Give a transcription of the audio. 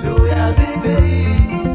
Jouer avec baby.